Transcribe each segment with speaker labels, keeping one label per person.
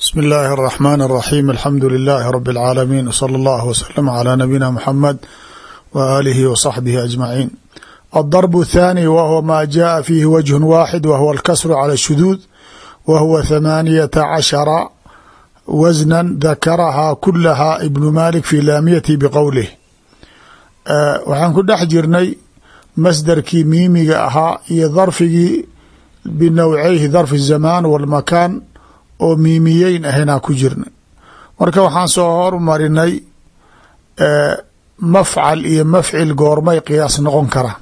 Speaker 1: bsm اllahi الرحmn الرaxيm alxamdu لilaahi rb اlcaalamiin wslى اllah wslm عlى nabiyina mxamed w aalihi w صaxbihi aجmaciin aلdarb الthanي whuwa ma jaءa fiihi wجه waaxid whuwa اlkasru calى الshuduud wa huwa ثamaaniyata cashara wasna dakarahaa kulaha ibnu malik fi laamiyati bqowlih waxaan ku dhex jirnay masdarkii miimiga ahaa iyo darfigii binowceyhi darfi الzamaan wاlmakaan oo miimiyeyn ahaynaa ku jirnay marka waxaan soo hormarinay mafcal iyo mafcil goormay qiyaas noqon karaan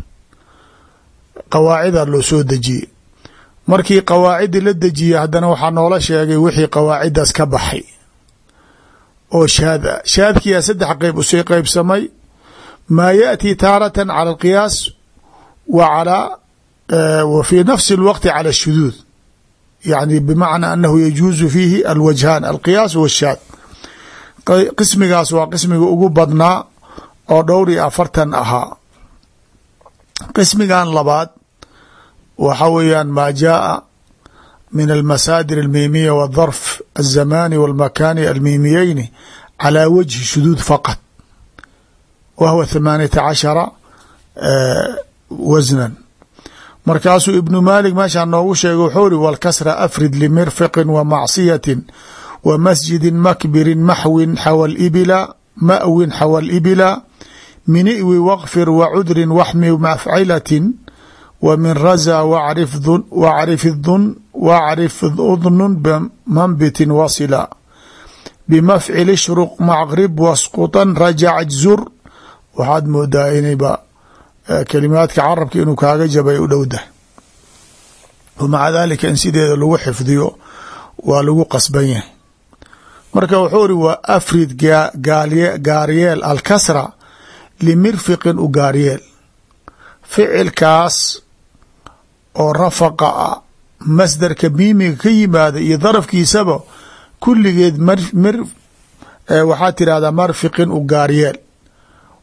Speaker 1: qawaacidaa loo soo dejiyey markii qawaacidii la dejiyey haddana waxaa noola sheegay wixii qawaacidaas ka baxay oo shaad a shaadkiyaa saddex qeyb usii qeybsamay maa yaأtii taaratan cala alqiyaas wa calaa wa fii nafsi اlwaqti cala الshuduud yani bmacnaa anahu yajuuzu fiihi alwajhaan alqiyaas washaad qismigaas waa qismiga ugu badnaa oo dhowr iyo afartan ahaa qismigan labaad waxa weeyaan maa jaaa min almasaadir almiimiya wadarf alzamaani walmakaani almiimiyeyni calaa wajhi shuduud faqad wa huwa thamaaniyata cashara wasnan markaasuu ibnu maalik meeshaa noogu sheegay wuxuu iri walkasra afrid limirfiqin wa macsiyatin wa masjidin makbirin maxwin xawa ibila ma'win xawa libila min iwi waqfir wa cudrin waxmi mafcilatin wa min raza wacrif dun wacrif udnun bimanbitin wasila. Bimafcil ishruq macqrib wasqutan rajac waxaad moodaa inayba kalimaadka carabka inuu kaaga jabay u dhowdah wmaca dalika in sideeda lagu xifdiyo waa lagu qasban yahay. Marka wuxuu iri waa afrid gaaryeel alkasra limirfiqin u gaaryeel ficilkaas oo rafaqa ah masdarka miimiga ka yimaada iyo darafkiisaba kulligeed waxaa tirahdaa marfiqin u gaaryeel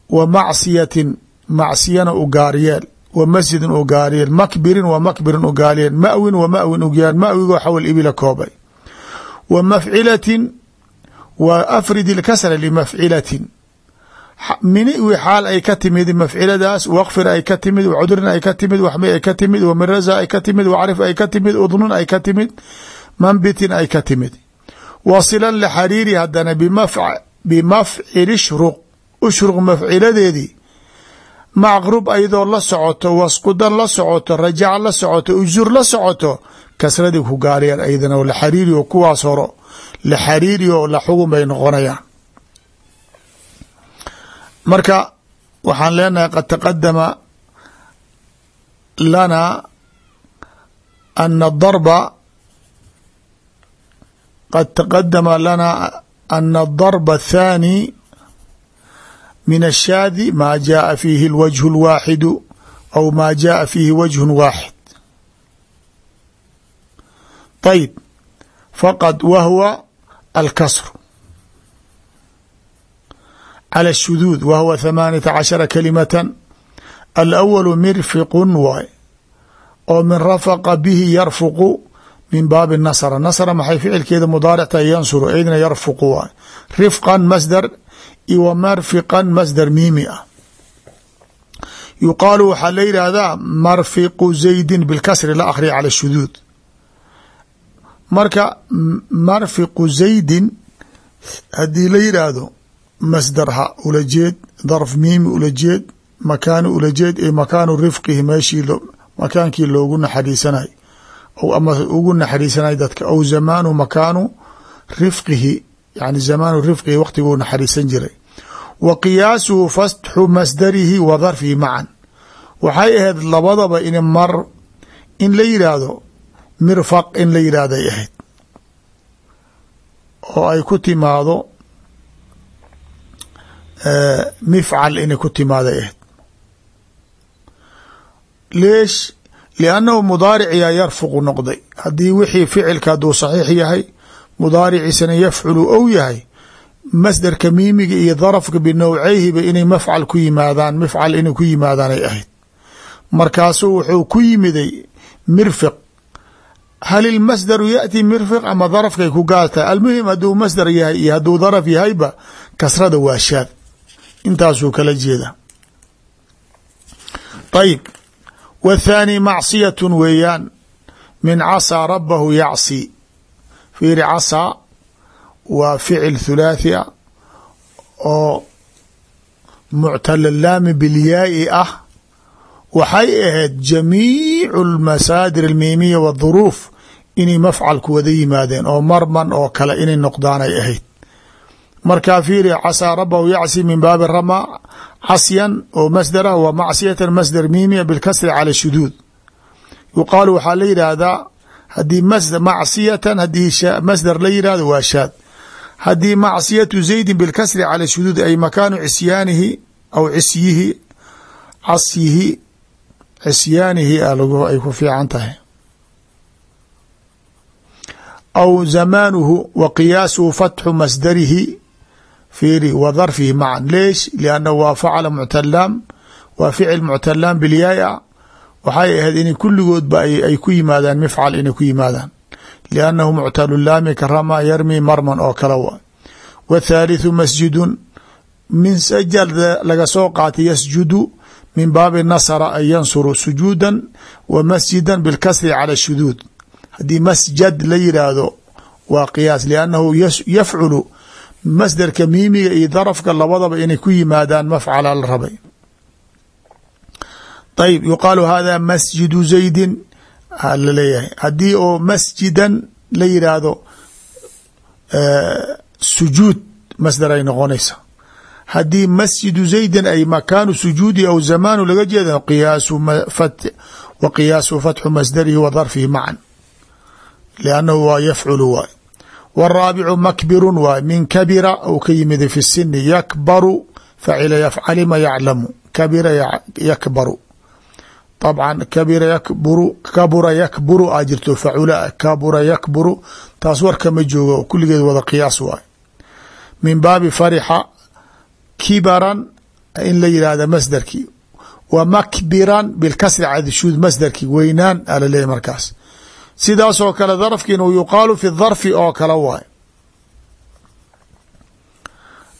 Speaker 1: wa macsiyatin macsiyana u gaaryeel wa masjidin u gaaryeel makbirin wa makbirin u gaaryeel mawin wa mawin ugyaal mawigoo xawl ibila koobay. Wa mafcilatin wa afrid ilkasra limafcilatin miniwi xaal ay ka timid mafciladaas waqfir ay ka timid cudrin ay ka timid waxmi ay ka timid wa miraza ay ka timid wacrif ay ka timid udnun ay ka timid mambitin ay ka timid. Wasilan lxariiri hadana bimafcil ishruq ushruq mafciladeedii macqrub ayadoo la socoto wasqudan la socoto rajac la socoto ujur la socoto kasradii ku gaariyaan ayadana la xariiri kuwaas horo la xariiri oo la xugun bay noqonayaan. Marka waxaan leenahay qad taqadama lana ana darba qad taqadama lana ana adarba athaani min الshaadi ma jaءa fiihi اlwجه الwaaxidu aw ma jaءa fiihi wجه waaxid طayb faqad wahwa alkasr calى الshuduud wa huwa ثamaaniyaةa cashara kalimata alأwl mirfiqu waay oo min rafaqa bihi yarfuqu min baabi nasra nasra maxay ficilkeeda mudaaricta yansuru eydna yarfuqu waay rifqa masdar iwa marfiqan masdar miimi ah. Yuqaalu waxaa la yidhaahdaa marfiqu zaydin bilkasri la akhriya cala shuduud. Marka marfiqu zaydin haddii la yidhaahdo masdar ha ula jeed darf miimi ula jeed makaani ula jeed ee makaanu rifqihi meeshii makaankii loogu naxariisanay ama ugu naxariisanay dadka aw zamaanu makaanu rifqihi yani zamaanu rifqihi waqtiguu naxariisan jiray wa qiyaasuhu fastxu masdarihi wa darfihi macan waxay ahayd labadaba in mar in la yidhaahdo mirfaq in la yidhaahday ahayd. Oo ay ku timaado mifcal inay ku timaaday ahayd. Leesh liannahu mudaariciyaa yarfuqu noqday. Haddii wixii ficilka hadduu saxiix yahay mudaariciisana yafculu ou yahay masdarka miimiga iyo darafka binowceyhiba inay mafcal ku yimaadaan mifcal inay ku yimaadaan ay ahayd. Markaasuu wuxuu ku yimiday mirfiq. Hal ilmasdaru yaأti mirfiq ama darafkay ku gaartahay almuhim hadduu masdar yahay iyo hadduu daraf yahayba kasrada waa shaad. Intaasuu kala jeeda ayib wthaani macsiyat weeyaan. Min casaa rabahu yacsi. Fiiri waa ficil thulaathi a oo muctalalaami bilyaai ah. Waxay ahayd jamiicu اlmasaadir almiimiya wاduruuf inay mafcalku wada yimaadeen oo marman oo kale inay noqdaan ay ahayd. Markaa fiiri casaa rabahu yacsi min baabi rama casyan oo masdara wa macsiyatan masdar miimiya bilkasri cala shuduud. Yuqaalu waxaa la yidhaahdaa haddii macsiyatan haddii masdar la yihahdo waa shaad haddii macsiyatu zaydin bilkasri cala shuduud ay makaanu cisyaanihi aw cisyihi casyihi cisyaanihi ay ku fiican tahay. Aw zamaanuhu wa qiyaasuhu fatxu masdarihi fiiri wa darfihi macan leesh? Liannahu waa facala muctalaan waa ficil muctalaan bilyaay a waxay ahayd in kulligoodba ay ku yimaadaan mifcal inay ku yimaadaan liannahu muctalulaami ka rama yarmi marman oo kale wa wthaalitثu masjidun min sajal laga soo qaatay yasjudu min baabi nasra an yansuru sujuuda wa masjida bilkasri cala shuduud haddii masjad la yidhaahdo waa qiyaas liannahu yafculu masdarka miimiga iyo darafka labadaba inay ku yimaadaan mafcala la rabay ayb yuqaalu hada masjidu zaydin la leeyahay haddii oo masjidan la yidhaahdo sujuud masdar ay noqonaysa haddii masjidu zaydin ay makaanu sujuudi aw zamaanu laga jeeda wa qiyaasu fatxu masdarihi wa darfihi macan liannahu waa yafculu waay. Wاraabicu makbirun waay. Min kabira ou ka yimida fi sini yakbaru facila yafcalima yaclamu kabira طبعا kabira yakburu kabura yakburu aa jirto facula kabura yakburu taas warkama joogo kulligeed wada qiyaas waay min baabi farixa kibaran in la yihahda masdarkii wa makbiran bilkasri cadishuud masdarkii weynaan aa laleeyahy markaas sidaasoo kale darafkiina yuqaalu fi darfi oo kale waay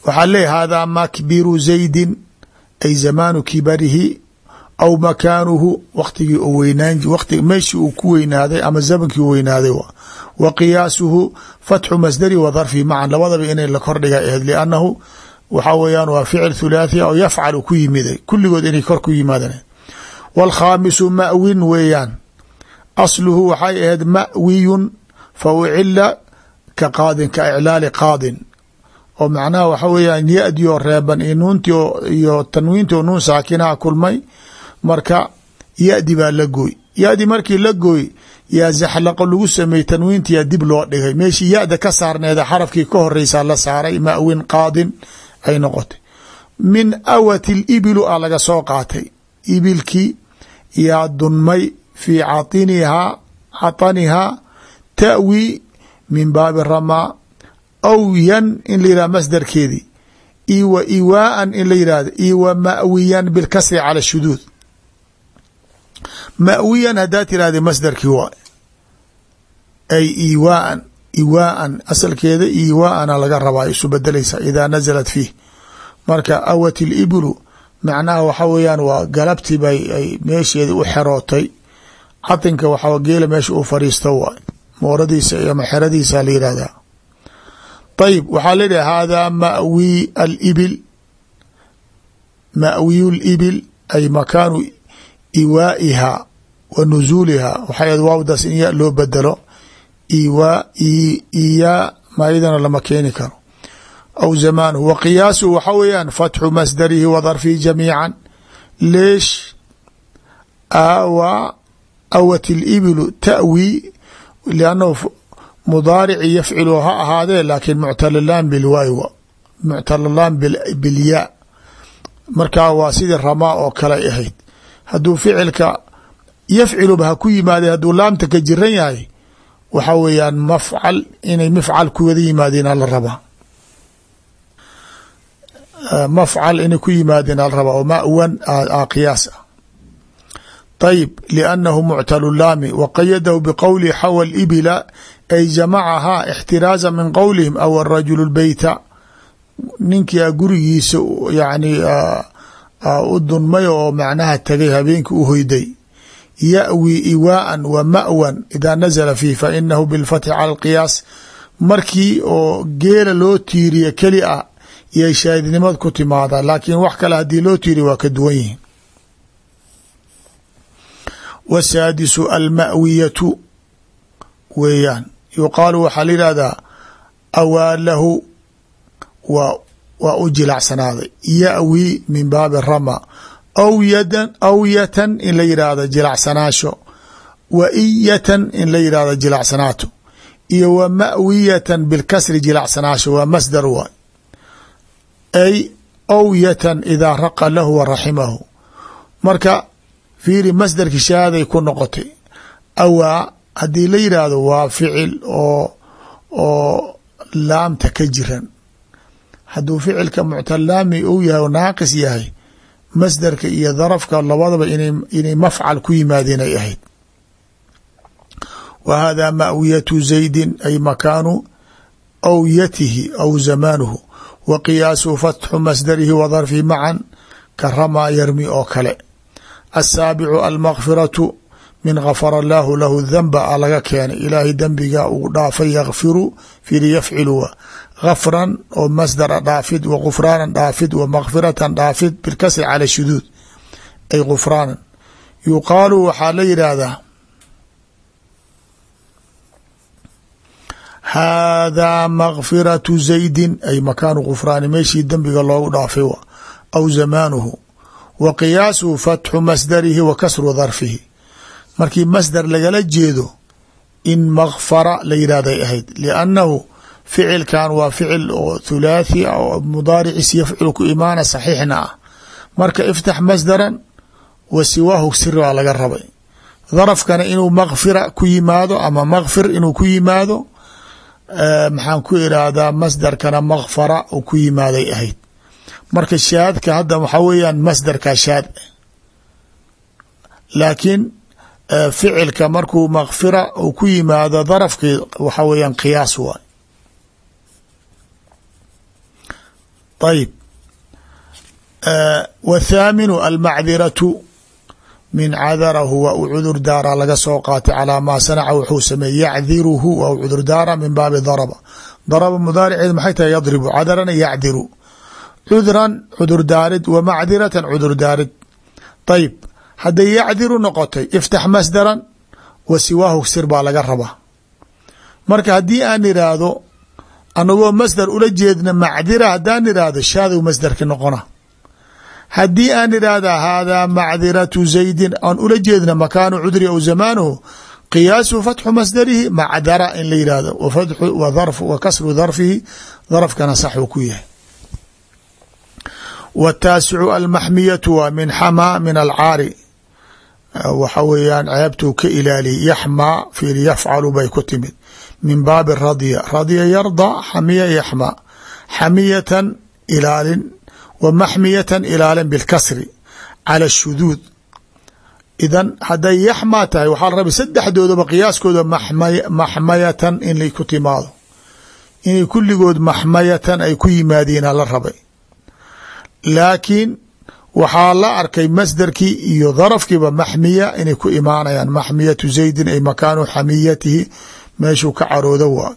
Speaker 1: waxaa leeyahy hada makbiru zaydin ay zamaanu kibarihi aw makaanuhu waktigii u weynaan meeshii uu ku weynaaday ama zamankii u weynaaday wa qiyaasuhu fatxu masdari wa darfi macan labadaba inay la kordhiga aheyd liannahu waxaa weeyaan waa ficil thulaathiya oo yafcalu ku yimiday kulligood inay kor ku yimaadeen. Wاlkhaamisu ma'win weeyaan asluhu waxay ahayd ma'wiyun fa ka qaadin ka iclaali qaadin. Oo macnaha waxa weeyaan ya-di reeban iyo nuunti iyo tanwiinti oo nuun saakinaha kulmay marka ya-di baa la gooy. Ya-di markii la gooy yaa zaxlaqo lagu sameeyey tanwiintiyaa dib loo dhigay. Meeshii ya-da ka saarneeda xarafkii ka horeysaa la saaray ma'win qaadin ay noqotay. Min awati libilu a laga soo qaatay. Ibilkii yaa dunmay fii cainihaa catanihaa ta'wi min baabi ramaa awyan in la yihahdo masdarkeedii io wa iwaaan in la yihahdo io wa ma'wiyan bilkasri cala shuduud ma'wiyan haddaa tirahda masdarkii waa. Ay iwaaan iwaaan asalkeeda iwaana laga rabaa isu bedelaysa idaa nazalat fiih. Marka awat ilibilu macnaha waxa weeyaan waa galabtii bay ay meesheeda u xerootay. Catinka waxaa geela meesha uu fariisto waay mooradiisa iyo maxeradiisa la yihahdaa ayib waxaa leedahay hada mawi alibil. Ma'wiyu libil ay makaanu iwaa'iha wa nuzuuliha waxay waawdaas in ya loo bedelo iwaa iyaa maayadana lama keeni karo. Aw zamaanuhu wa qiyaasuhu waxa weeyaan fatxu masdarihi wa darfihi jamiica leesh aawaa awat ilibilu ta'wi liannahu mudaarici yafcilu ha ahaadee laakiin muctalalaan bilwaay muctalalaan bilyaa markaa waa sidii ramaa oo kale ahayd hadduu ficilka yafciluba ha ku yimaadee hadduu laamta ka jiran yahay waxa weeyaan mafcal inay mafcal ku wada yimaadeen ala rabaa. Mafcal inay ku yimaadeen ala rabaa oo mawan qiyaas liannahu muctalu laami wa qayadahu biqowlihi xawa libila ay jamacahaa ixtiraaza min qowlihim aw arajulu lbeyta ninkia gurigiisa yani u dunmay oo macnaha tagay habeenkii u hoyday yaأwi iwaaan wa maأwan idaa nazla fiih fainahu bilfatxi cala اlqiyaas markii oo geela loo tiiriya keli ah iyo shaahidnimad ku timaada laakiin wax kale haddii loo tiiriya waa ka duwan yihiin wsaadisu alma'wiyatu weeyaan yuqaalu waxaa la yihahdaa awaalahu waa waa u jilacsanaaday yaأwi min baabi rama aw awyatan in la yidhaahdo jilacsanaasho wa iyatan in la yidhahdo jilacsanaato iyo wa ma'wiyatan bilkasri jilacsanaasho waa masdar waay. Ay awyatan idaa raqa lahu wa raximahu. Marka fiiri masdarki shahaaday ku noqotay awaa haddii la yidhaahdo waa ficil oo oo laamta ka jiran hadduu ficilka muctalaami uu yahay oo naaqis yahay masdarka iyo darafka labadaba inay mafcal ku yimaadeen ay ahayd. Wa hada ma'wiyatu zaydin ay makaanu awyatihi aw zamaanuhu wa qiyaasu fatxu masdarihi wa darfihi macan ka ramaa yarmi oo kale. Asaabicu almakfiratu min gafara allaahu lahu dhanba a laga keenay. Ilaahay dembiga uu dhaafay yakfiru firi yafcilu gafran oo masdara dhaafid wa gufraanan dhaafid wa makfiratan dhaafid bilkasri cala shuduud ay gufraanan yuqaalu waxaa la yidhaahdaa haadaa makfiratu zaydin ay makaanu gufraani meeshii dembiga loogu dhaafay w aw zamaanuhu wa qiyaasuhu fatxu masdarihi wa kasru darfihi markii masdar lagala jeedo in makfara la yidhahday ahayd liannahu ficilkan waa ficil oo thulaathi ah oo mudaariciis yafcilu ku imaana saxiixna ah. Marka iftax masdaran wa siwaahu siri baa laga rabay. Darafkana inuu makfira ku yimaado ama makfir inuu ku yimaado maxaan ku irahdaa masdarkana makfara uu ku yimaaday ahayd. Marka shaadka hadda waxaa weeyaan masdarka shaad laakiin ficilka markuu makfira uu ku yimaado darafkii waxaa weeyaan qiyaas waay ayib wthaaminu almacdiratu min cadarahu waa u cudur daara laga soo qaatay calaa maa sanaca wuxuu sameeyey yacdiruhu waa u cudur daara min baabi daraba daraba mudaariceed maxay tahay yadribu cadarana yacdiru cudran cudur daarid wa macdiratan cudur daarid ayib hadday yacdiru noqotay iftax masdaran wa siwaahu sir baa laga rabaa marka haddii aan iraahdo anagoo masdar ula jeedna macdira haddaan idhaahdo shaadow masdarki noqona. Haddii aan idhaahda haadaa macdiratu zaydin aan ula jeedna makaanu cudri aw zamaanuhu qiyaasu fatxu masdarihi macdara in la yidhahdo wa kasru darfihi darafkana saxuu ku yahay. Wataasicu almaxmiyatu waa min xamaa min alcaari. Waxa weeyaan ceebtuu ka ilaaliyay yaxmaa fiil min baabi radya radya yarda xamiya yaxmaa xamiyatan ilaalin wa maxmiyatan ilaalin bilkasri cala shuduud. Idan hadday yaxmaa tahay waxaa la rabay saddexdoodaba qiyaaskooda maxmayatan inay ku timaado. Inay kulligood maxmayatan ay ku yimaadiina la rabay. Laakiin waxaa la arkay masdarkii iyo darafkiiba maxmiya inay ku imaanayaan. Maxmiyatu zaydin ay makaanu xamiyatihi meeshuu ka caroodo waa.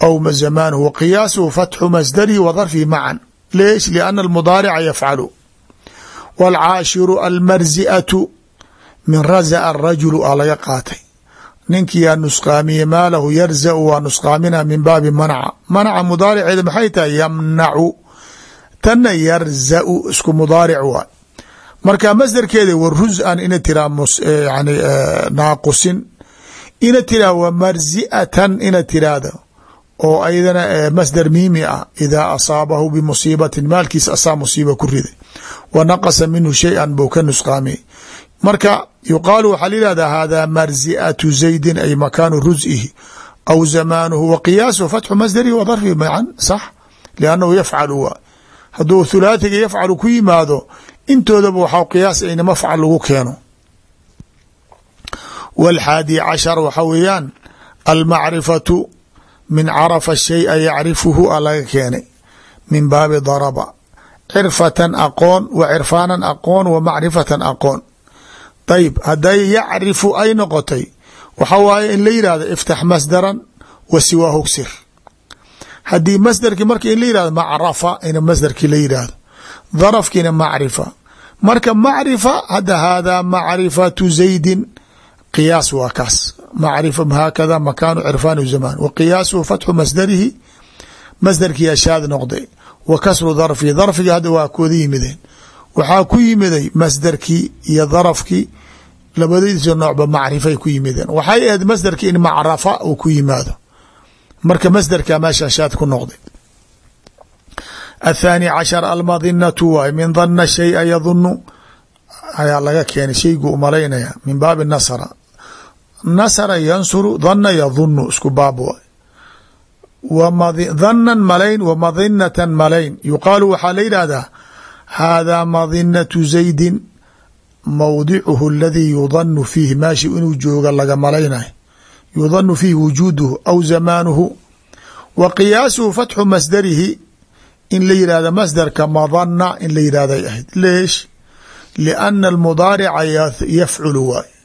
Speaker 1: Aw zamaanuhu wa qiyaasuhu fatxu masdarihi wa darfihi macan leesh liana almudaarica yafcalu. Waalcaashiru almarzi'atu min raza'a arajulu a laga qaatay. Ninkiyaa nusqaamiye maalahu yarzau waa nusqaamina min baabi manca manca mudaariceeda maxay tahay? Yamnacu. Tanna yarzau isku mudaaric waay marka masdarkeeda wa ruz-an ina tiraa yani naaqusin ina tiraa wa marzi'atan ina tiraahdo oo aydana masdar miimi ah idaa asaabahu bimusiibatin maalkiisa asaa musiiba ku riday. Wa naqasa minhu shay-an buu ka nusqaamiyey marka yuqaalu waxaa la yihahdaa hada marzi'atu zaydin ay makaanu rus'ihi aw zamaanuhu wa qiyaasu fatxu masdarihi wa darfihi macan sax? Liannahu yafcalu waa hadduu thulaathiga yafcalu ku yimaado intoodaba waxaa qiyaas ayna mafcal lagu keeno wاlxaadi cashar waxa weeyaan almacrifatu min carafa shay'a yacrifuhu a laga keenay min baabi daraba cirfatan aqoon wa cirfaanan aqoon wa macrifatan aqoon ayib hadday yacrifu ay noqotay waxa waaye in la yihahdo iftax masdaran wa siwaa hugsir haddii masdarkii marka in la yihahdo macrafa in masdarkii la yidhaahdo darafkiina macrifa marka macrifa hadda haadaa macrifatu zaydin qiyaas waa kaas. Macrifa haakada makaanu cirfaanu zamaan wa qiyaasuhu fatxu masdarihi masdarkii ashaad noqday. Wa kasru darfihi darfigi hadda waa kooda yimideen. Waxaa ku yimiday masdarkii iyo darafkii labadiisa noocba macrifay ku yimideen. Waxay ahayd masdarkii in macrafa uu ku yimaado. Marka masdarka meesha ashaad ku noqday. Athaani cashar almadinatu waay min dana shaya yadunu ayaa laga keenay shayguu u malaynaya min nasra yansuru dana yadunu isku baab dhanan malayn wa madinatan malayn. Yuqaalu waxaa la yidhaahdaa haadaa madinatu zaydin mawdicuhu aladii yudanu fiihi. Maashi inuu jooga laga malaynayo. Yudanu fiihi wujuuduhu aw zamaanuhu. Wa qiyaasuhu fatxu masdarihi in la yihahda masdarka madana in la yihahday ahayd. Leesh liana almudaarica yafculu waay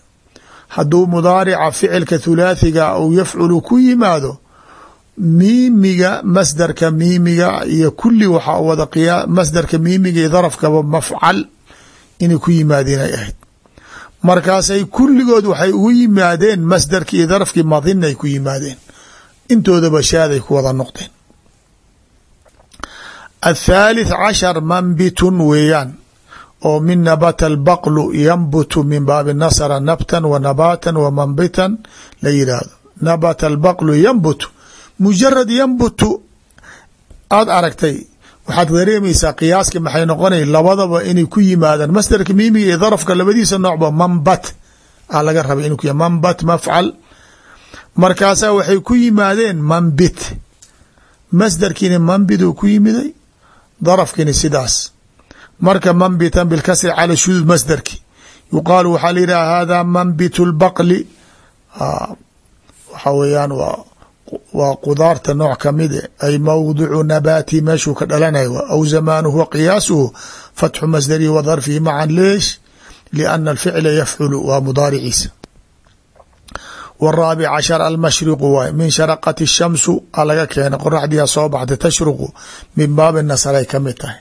Speaker 1: hadduu mudaarica ficilka thulaathiga ou yafculu ku yimaado miimiga masdarka miimiga iyo kulli waxaa wada masdarka miimiga iyo darafkaba mafcal inay ku yimaadeen ay ahayd. Markaasay kulligood waxay ugu yimaadeen masdarkii iyo darafkii madinay ku yimaadeen. Intoodaba shaaday ku wada noqdeen. Athaalith cashar manbitun weeyaan oo min nabata albaqlu yanbutu min baabi nasra nabtan wa nabaatan wa manbitan la yidhaahdo nabata albaqlu yanbutu mujarad yanbutu aada aragtay waxaad dareemaysaa qiyaaski maxay noqonay labadaba inay ku yimaadaan masdarka miimiga iyo darafka labadiisa noocba manbat. A laga rabay inu ku manbat mafcal. Markaasaa waxay ku yimaadeen manbit. Masdarkiina manbiduu ku yimiday darafkiina sidaas marka manbitan bilkasri cala shuduud masdarki. Yuqaalu waxaa la yidhaha hada manbit lbaqli waxa weeyaan waa waa qudaarta nooc kamide ay mawdicu nabaati meeshuu ka dhalanayo aw zamaanuhu wa qiyaasuhu fatxu masdarihi wa darfihi macan leesh liana alficla yafculu. Waa mudaariciisa. Waraabic cashar almashriqu waay min sharaqati shamsu a laga keenay qoraxdiia soo baxday tashruqu min baabi nasray ka mid tahay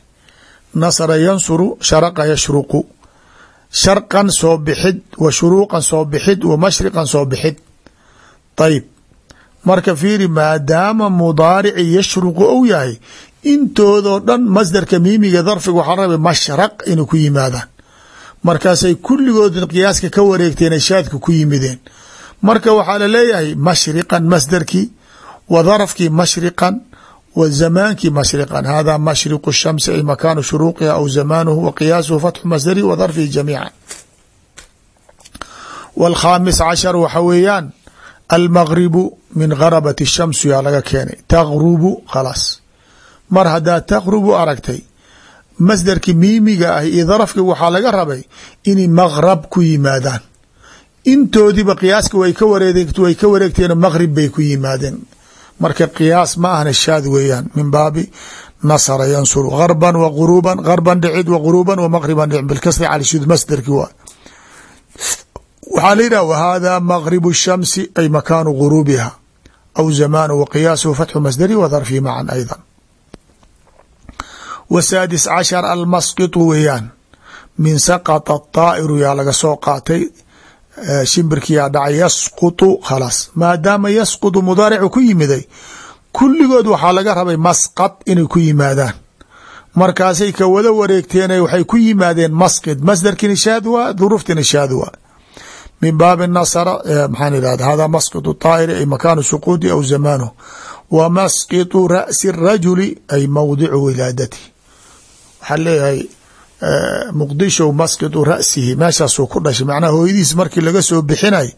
Speaker 1: nasra yansuru sharaqa yashruqu. Sharqan soo bixid wa shuruuqan soo bixid wa mashriqan soo bixid. Ayib marka fiiri maadaama mudaarici yashruqu ou yahay intoodoo dhan masdarka miimiga darfiga waxaa rabay mashraq inay ku yimaadaan. Markaasay kulligood qiyaaska ka wareegteen shaadka ku yimideen. Marka waxaa la leeyahay mashriqan masdarkii wa darafkii mashriqan wa zamaankii mashriqan hada mashriqu shamsi ay makaanu shuruuqiha aw zamaanuhu wa qiyaasuhu fatxu masdarihi wa darfihi jamiica wاlkhaamis cashar waxa weeyaan almagribu min garabat shamsu yaa laga keenay tagrubu khalaas mar haddaa tagrubu aragtay masdarkii miimiga ah iyo darafkii waxaa laga rabay inay magrab ku yimaadaan intoodiiba qiyaaska way ka way ka wareegteen magrib bay ku yimaadeen marka qiyaas ma ahna shaad weeyaan. Min baabi nasra yansuru garban wa guruban garban dhicid wa maqriban dhicid. Bilkasri cala shud masdarki waa. Waxaa la yidhah whada maqribu shamsi ay makaanu guruubiha aw zamaanu wa qiyaasuhu fatxu masdari wa darfihi macan ayda wa saadis cashar almasqitu weeyaan min saqata daa'iru yaa laga soo qaatay shimbirkiyaa dhacay yasqutu khalaas maadaama yasqutu mudaaricu ku yimiday kulligood waxaa laga rabay masqad inay ku yimaadaan markaasay ka wada wareegteen waxay ku yimaadeen masqid masdarkina shaad waa duruuftina shaad waa min baabi nasra maxaan idhahda hada masqitu طaa'iri ay makaanu suquudi aw zamaanuh wa masqitu ra'si الrajuli ay mawdicu wilaadati waxaa leeyahay muqdisho masqitu ra'sihi meeshaasuu ku dhashay. Macnaha hooyadiis markii laga soo bixinay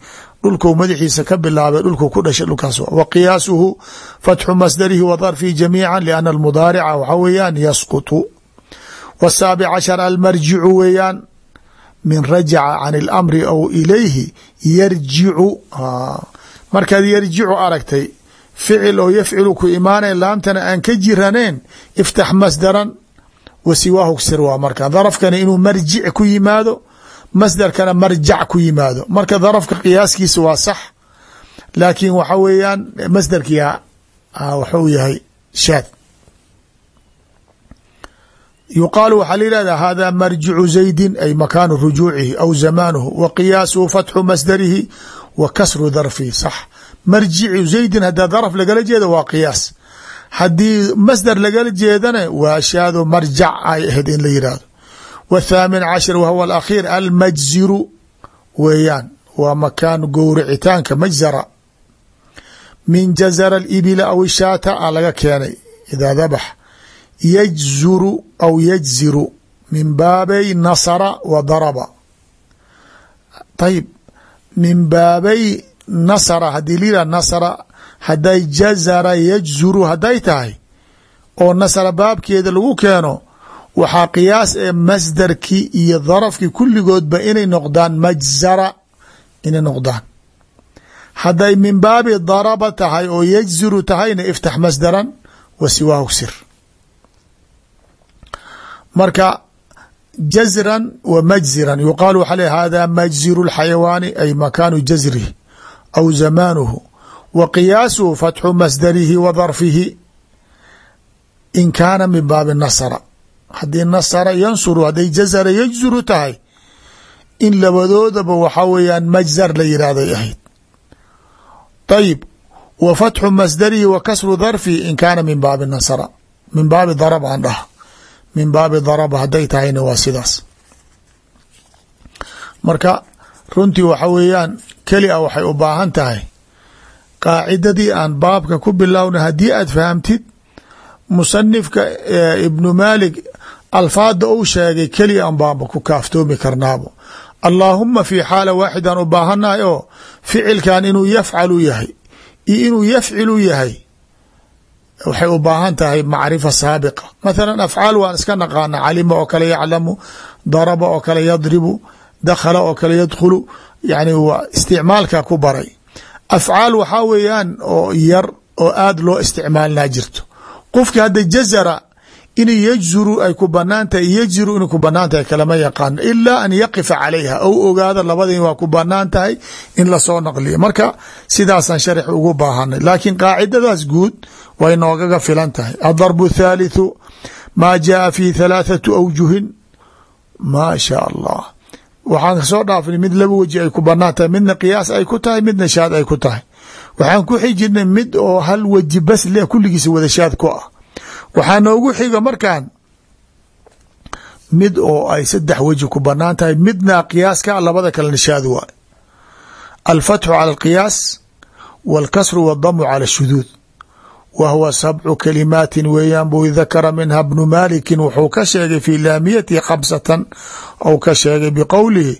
Speaker 1: dhulku madaxiisa ka bilaabay dhulku ku dhashay dhulkaas wa qiyaasuhu fatxu masdarihi wa darfihi jamiica liana almudaarica waxa weeyaan yasqutu. Wasaabic cashar almarjicu weeyaan min rajaca can اlamri aw ilayhi yarjicu markaad yarjicu aragtay ficil oo yafcilu ku imaanay laamtana aan ka jiraneen iftax masdaran wa siwaahu ksir waa marka. Darafkana inuu marjic ku yimaado masdarkana marjac ku yimaado. Marka darafka qiyaaskiisa waa sax laakiin waxa weeyaan masdarkii waxuu yahay shaad. Yuqaalu waxaa la yihahda hada marjicu zaydin ay makaanu rujuucihi aw zamaanuhu wa qiyaasuhu fatxu masdarihi wa kasru darfihi sax. Marjicu zaydin hadaa darf lagala jeedo waa qiyaas haddii masdar lagala jeedana waa shaado marjac ay ahayd in la yihahdo wthaamin cashir wahwa alakhiir almajziru weeyaan waa makaan gowricitaanka majzara. Min jazara alibila aw ishaata a laga keenay idaa dabax. Yajzuru aw yajziru min baabay nasara wa daraba. Ayib min baabay nasara haddii layihah nasara hadday jazara yajzuru hadday tahay oo nasara baabkeeda lagu keeno waxaa qiyaas ee masdarkii iyo darafkii kulligoodba inay noqdaan majzara inay noqdaan. Hadday min baabi daraba tahay oo yajziru tahayna iftax masdaran wa siwaahu sir marka jazran wa majziran yuqaal waxaa le hada majziru اlxayawaani ay makaanu jazrihi aw zamaanuhu wa qiyaasuhu fatxu masdarihi wa darfihi. In kaana min baabi nasra haddii nasara yansuru hadday jazara yajzuru tahay in labadoodaba waxaa weeyaan majzar la yihahday ahayd. Ayib wa fatxu masdarihi wa kasru darfihi in kaana min baabi nasra min baabi darab aan dhaha. Min baabi daraba hadday tahayna waa sidaas. Marka runtii waxa weeyaan keli a waxay u baahan tahay qaacidadii aan baabka ku bilowna haddii aad fahamtid musanifka ibnu maalik alfaada uu sheegay keliya an ku kaaftoomi karnaabo. Allaahuma fi xaala waaxidaan u baahannahay oo ficilkan inuu yafcalu yahay iyo inuu yafcilu yahay waxay u baahan tahay macrifa saabiqa. Mathalan afcaal waan iska naqaana calima oo kale yaclamu daraba oo kale yadribu dakhala oo kale yadkhulu yani waa isticmaalka ku baray afcaal waxaa weeyaan oo yar oo aada loo isticmaalnaa jirto. Qofki hadda jazara in yajzuru ay ku bannaan tahay yajziru inay ku bannaan tahay kalama yaqaano ilaa an yaqifa calayha ou ogaado labadii waa ku bannaan tahay in la soo naqliyo. Marka sidaasaan sharx ugu baahanay. Laakiin qaacidadaas guud way noogaga filan tahay. Adarbu thaalithu maa jaaa fi thalaathatu awjuhin. Maa shaa allah waxaan ka soo dhaafnay mid laba weji ay ku bannaan tahay midna qiyaas ay ku tahay midna shaad ay ku tahay. Waxaan ku xijirnay mid oo hal weji bas leh kulligiisa wada shaad ku ah. Waxaa noogu xiga markaan mid oo ay saddex weji ku bannaan tahay midna qiyaaska labada kalena shaad waay alfatxu cala alqiyaas wاlkasru wاdamu cala shuduud wa huwa sabcu kalimaatin weeyaan buu dakara minha bnu maalikin wuxuu ka sheegay fi laamiyati khamsatan ou ka sheegay biqowlihi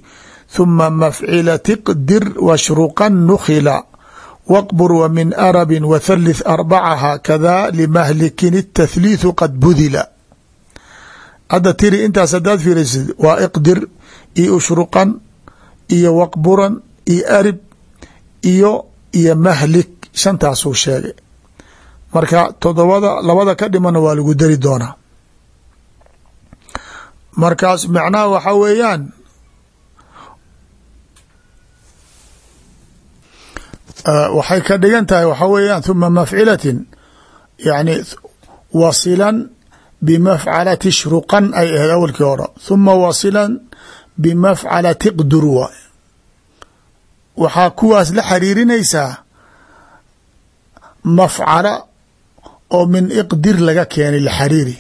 Speaker 1: huma mafcila tiqdir washruqan nukhila waqbur w min arabi wthalith arbacaha kada limahlikin الtathliithu qad budila hadda tiri intaas hadaad fiiraysid waa iqdir iyo ushruqan iyo waqburan iyo arib iyo iyo mahlik shantaasuu sheegay marka todobada labada ka dhimana waa lagu dari doonaa. Markaas macnaha waxaa weeyaan waxay ka dhigan tahay waxaa weeyaan huma mafcilatin yani wasilan bimafcalati shruqan ay ahayd awalkii hore. Huma wasilan bimafcalati qdur waay. Waxaa kuwaas la xariirinaysaa mafcala oo min iqdir laga keenay la xariiri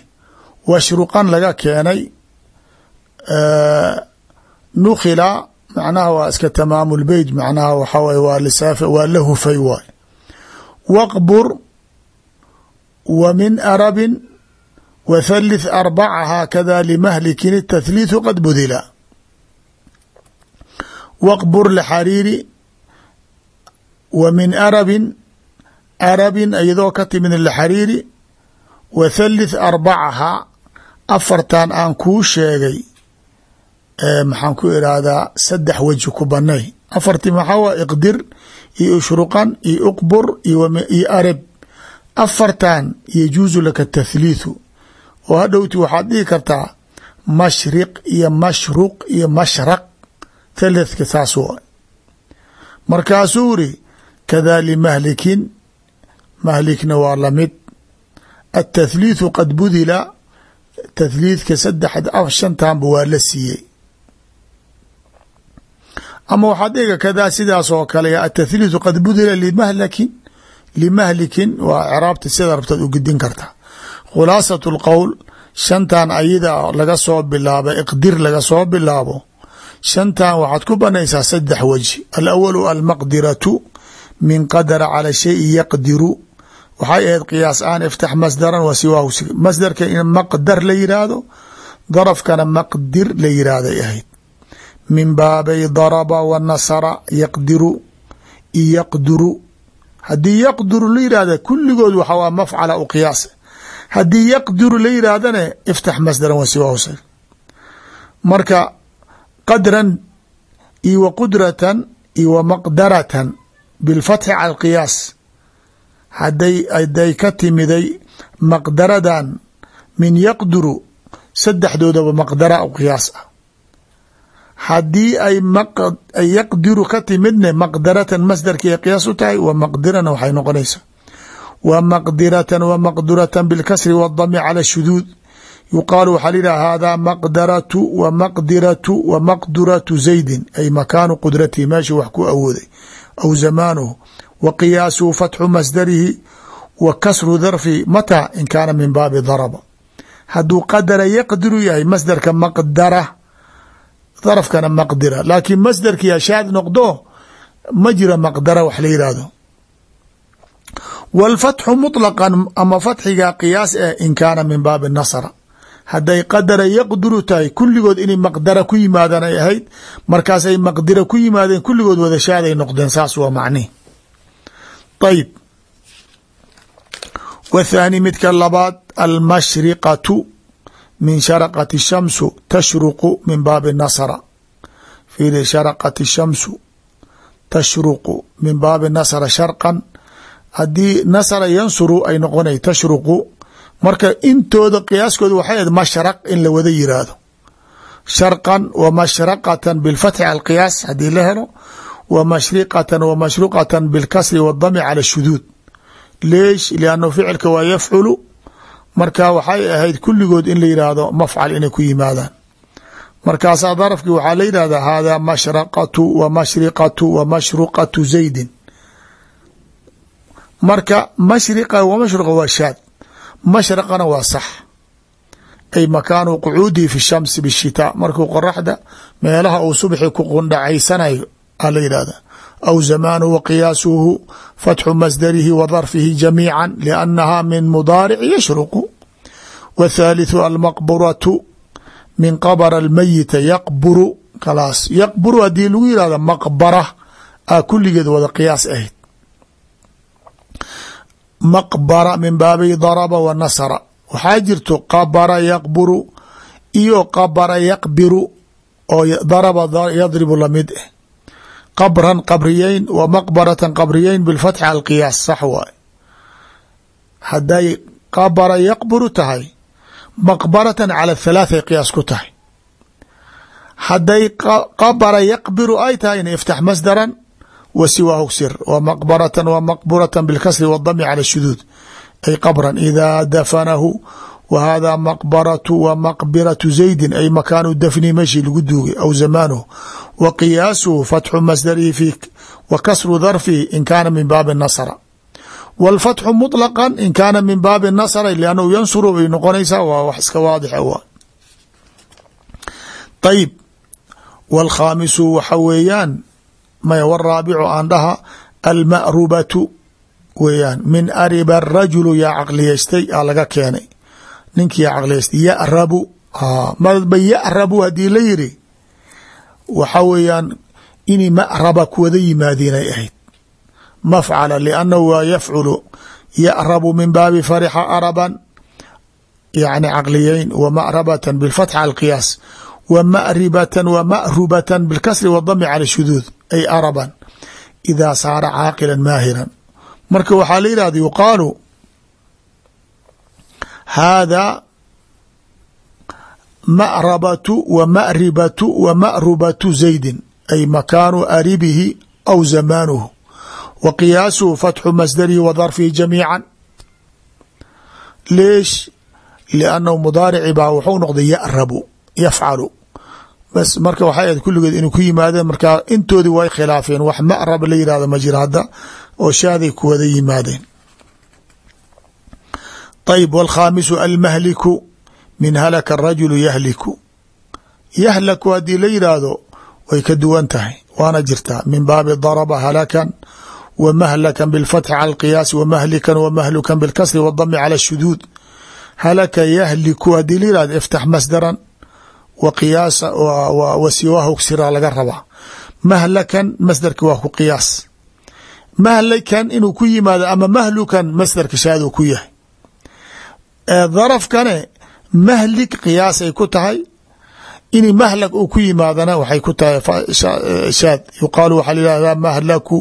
Speaker 1: washruqan laga keenay nukhila macnaha waa iska tamaamu lbeyt macnaha waxaa waye waa lisaafe waa la hufay waay. Waqbur wa min arabin wa thalith arbaca haakada limahlikin الtathliithu qad budila. Waqbur laxariiri wa min arabin arabin iyadoo ka timid laxariiri wa thalith arbacaha afartan aan kuu sheegay maxaan ku irahdaa saddex weji ku banay afartii maxaa waa iqdir iyo ushruqan iyo uqbur iyo arab. Afartan yajuusu laka tathliithu. Oo hadhowti waxaad dhihi kartaa mashriq iyo mashruq iyo mashraq thalithka saas waa markaasuu iri kadaa limahlikin mahlikna waa lamid aلتathliiثu qad budila tathliidka sadex shantanba waa la siiyey ama waxaad dhiga kadaa sidaas oo kale aلتathliiثu qad budila limahlakin limahlikin waa craabta sida rabtaad u gedin kartaa khulaasaة الqowl shantan ayada laga soo bilaabo iqdir laga soo bilaabo shantan waxaad ku banaysaa sadex wجه alأwl almaqdiratu min qadra calى shayi yaqdiru waxay ahayd qiyaas aan iftax masdaran wa siwaahu masdarka in maqdar la yiraahdo darafkana maqdir la yiraahday ahayd. Min baabay daraba wa nasara yaqdiru yaqduru haddii yaqduru la yirahda kulligood waxa waa mafcala u qiyaas. Haddii yaqdiru la yiraahdana iftax masdaran wa siwaahu marka qadran iyo wa qudratan iyo wa maqdaratan bilfatxi cala haday ka timiday maqdaradan min yaqduru saddexdoodaba maqdara u qiyaas ah. Haddii ay yaqdiru ka timidne maqdaratan masdarki ay qiyaas u tahay wa maqdirana waxay noqonaysaa. Wa maqdiratan wa maqduratan bilkasri waadami cala shuduud. Yuqaalu waxaa layidhaha hada maqdaratu wa maqdiratu wa maqduratu zaydin. Ay makaanu qudratihi meeshii wax ku awooday. Aw zamaanuhu wa qiyaasuhu fatxu masdarihi wa kasru darfi mataa in kaana min baabi daraba. Hadduu qadara yaqdiru yahay masdarka maqdara darafkana maqdira. Laakiin masdarkii ashaad noqdo ma jira maqdara wax la yihahdo wاlfatxu muطlaqan ama fatxiga qiyaas eh in kaana min baabi nasra hadday qadara yaqdiru tahay kulligood inay maqdara ku yimaadaan ay ahayd. Markaasay maqdira ku yimaadeen kulligood wadashaaday noqdeen saas waa ayib wthaani midka labaad almashriqatu min sharaqat shamsu tashruqu min baabi nasra fiiri sharaqat shamsu tashruqu min baabi nasra sharqan haddii nasra yansuru ay noqonay tashruqu marka intooda qiyaaskooda waxay ahayd mashraq in la wada yiraahdo sharqan wa mashraqatan bilfatxi alqiyaas haddii la helo wa mashriqatan wa mashruqatan bilkasri waadami cala shuduud leesh liannahu ficilka waa yafculu marka waxay ahayd kulligood in la yidhaahdo mafcal inay ku yimaadaan. Markaasaa darafkii waxaa la yidhahdaa hada mashraqatu wa mashriqatu wa mashruqatu zaydin. Marka mashriqa wa mashruqa waa shaad mashraqana waa sax. Ay makaanu qucuudihi fi shamsi bishitaa markuu qoraxda meelaha uu subxi ku qundhacaysanayo a la yidhahda aw zamaanuhu wa qiyaasuhu fatxu masdarihi wa darfihi jamiica liannaha min mudaarici yashruqu. Wthaalitثu almaqburatu min qabra almayita yaqburu kalaas yaqburu haddii lagu yihahdo maqbara a kulligeed wada qiyaas ahayd. Maqbara min baabi daraba wa nasra waxaa jirto qabara yaqburu iyo qabara yaqbiru oo daraba yadribu la mid ah qabran qabriyeyn wa maqbaratan qabriyeyn bilfatxi al qiyaas sax waay. Hadday qabara yaqburu tahay maqbaratan cala thalaaثay qiyaas ku tahay. Hadday qabara yaqbiru ay tahay in iftax masdaran wa siwaahu sir wa maqbaratan wa maqburatan bilkasri waadami cala shuduud. Ay qabran idaa dafanahu wa hada maqbaratu wa maqbiratu zaydin ay makaanu dafni meeshii lagu duugay aw zamaanuhu wa qiyaasuhu fatxu masdarihi fi wa kasru darfihi in kaana min baabi nasra wاlfatxu muطlaqa in kaana min baabi nasra lannahu yansuru bay noqonaysaa waa wax iska waadix wa ayib wاlkhaamisu waxa weeyaan maya wraabicu aan dhaha alma'rubatu weeyaan min ariba rajulu yaa caqliyeystay aa laga keenay ninkii yaa caqliyeystay yarabu madba yarabu haddii la yiri waxa weeyaan inay ma'raba kuwada yimaadeen ay ahayd. Mafcala liannahu waa yafculu. Yarabu min baabi farixa araban. Yani caqliyeyn wa ma'rabatan bilfatx alqiyaas. Wa ma'ribatan wa ma'rubatan bilkasri wadami cala shuduud. Ay araban idaa saara caaqilan maahiran. Marka waxaa la yidhahda yuqaalu haada ma'rabatu wa ma'ribatu wa ma'rubatu zaydin ay makaanu aribihi aw zamaanuhu wa qiyaasuhu fatxu masdarihi wa darfihi jamiica leesh liannahu mudaarici baa wuxuu noqday ya'rabu yafcalu bas marka waxay ahayd kulligeed inuu ku yimaadeen markaa intoodii way khilaafeen wax ma'rab la yihahdo ma jira hadda oo shaaday ku wada yimaadeen ayb wاlkhaamisu almahliku min halaka الrajulu yahliku yahlaku haddii la yidhaahdo way ka duwan tahay waana jirtaa min baabi darba halakan wa mahlakan biاlfatxi cala اlqiyaasi wa mahlikan wa mahlukan biاlkasri wاdami cala الshuduud halaka yahliku haddii la yihahdo iftax masdaran wa qiyaasa wa siwaahu ksira laga rabaa mahlakan masdarki waa ku qiyaas mahlakan inuu ku yimaado ama mahlukan masdarka shaaduu ku yahay darafkane mahlig qiyaasay ku tahay. In mahlak uu ku yimaadana waxay ku tahay shaad. Yuqaalu waxaa layihahdaa mahlaku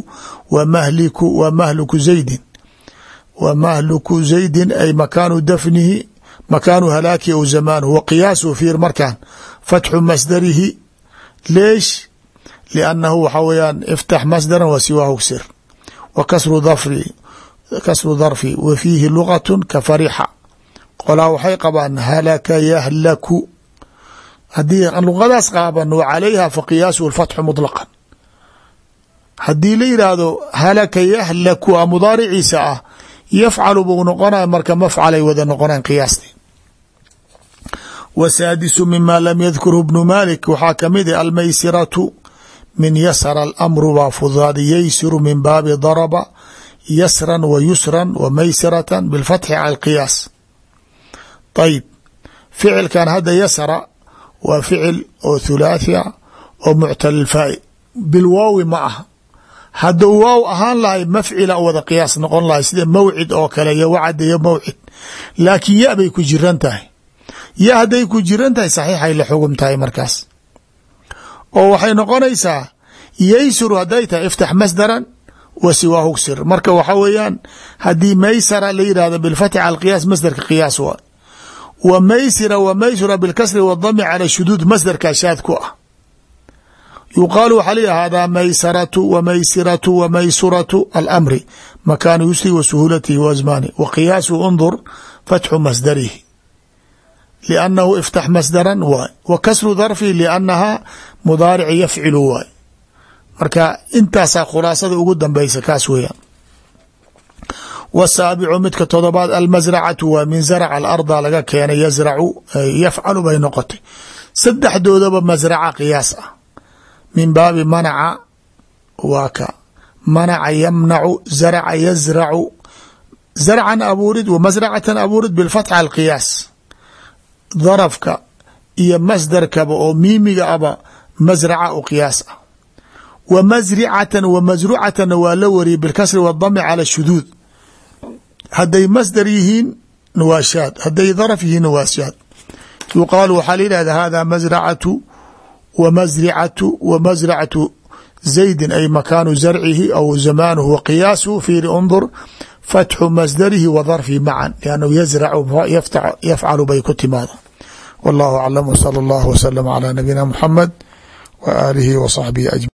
Speaker 1: wa mahliku wa mahluku zaydin. Wa mahluku zaydin ay makaanu dafnihi makaanu halaaki aw zamaanhu wa qiyaasuhu fiir markaan fatxu masdarihi leesh liannahu waxaa weeyaan iftax masdaran wa siwaahu sir. Wa kasru darfi wa fiihi lugatun ka farixa qolaa waxay qabaan halaka yahlaku. Haddii luqadaas qaabano calayha fa qiyaasuhu fatxu muطlaqan haddii la yidhaahdo halaka yahlaku a mudaariciisa ah yafcalu buu noqonaya marka mafcalay wada noqonayan qiyaasti wasaadisu mima lam yadkurhu bnu malik waxaa ka mid a almaysiratu min yasra alamru baa fudaadi yaysiru min baabi daraba yasran wa yusran ayib ficilkan hadda yasra waa ficil oo thulaathia oo muctal faa'i bilwaawi ma aha. Hadduu waaw ahaan lahay mafcila wada qiyaas noqon lahay sida mawcid oo kale yo wacad iyo mawcid. Laakiin ya bay ku jiran tahay. Ya hadday ku jiran tahay saxiixay la xugum tahay markaas. Oo waxay noqonaysaa yaysuru hadday tahay iftax masdaran wa siwaahu sir marka waxa weeyaan haddii maysara la yidhahdo wa maysira wa maysura bilkasri wadami cala shuduud masdarkaa shaad ku ah. Yuqaalu waxaa leeyahy hada maysaratu wa maysiratu wa maysuratu alamri makaanu yusri wa suhuulatihi wa asmaani wa qiyaasu undur fatxu masdarihi. Liannahu iftax masdaran waay wa kasru darfi liannaha mudaarici yafcilu waay marka intaasaa khulaasada ugu dambeysa kaas weeyaan wasaabicu midka todobaad almasracatu waa min zarac alarda laga keenay yazracu yafcalu bay noqotay saddexdoodaba masraca qiyaas ah min baabi manaca waa ka manaca yamnacu zaraca yazracu zarcan abuurid masracatan abuurid bilfatxa alqiyaas darafka iyo masdarkaba oo miimiga aba masraca u qiyaas ah wa masricatan wa masrucatanna waa la wariyay bilkasri wadami cala shuduud hadday masdar yihiin waa shaad hadday daraf yihiinna waa shaad yuqaalu waxaa la yidhahda hada masracatu wa masricatu wa masracatu zaydin ay makaanu zarcihi aw zamaanuhu wa qiyaasuhu fiiri undur fatxu masdarihi wa darfihi macan liannahu yazracu yafcalu bay ku timaada wallahu aclam wsala allahu wasalama calaa nabiyina muxamed wa aalihi wa saxbihi ajmain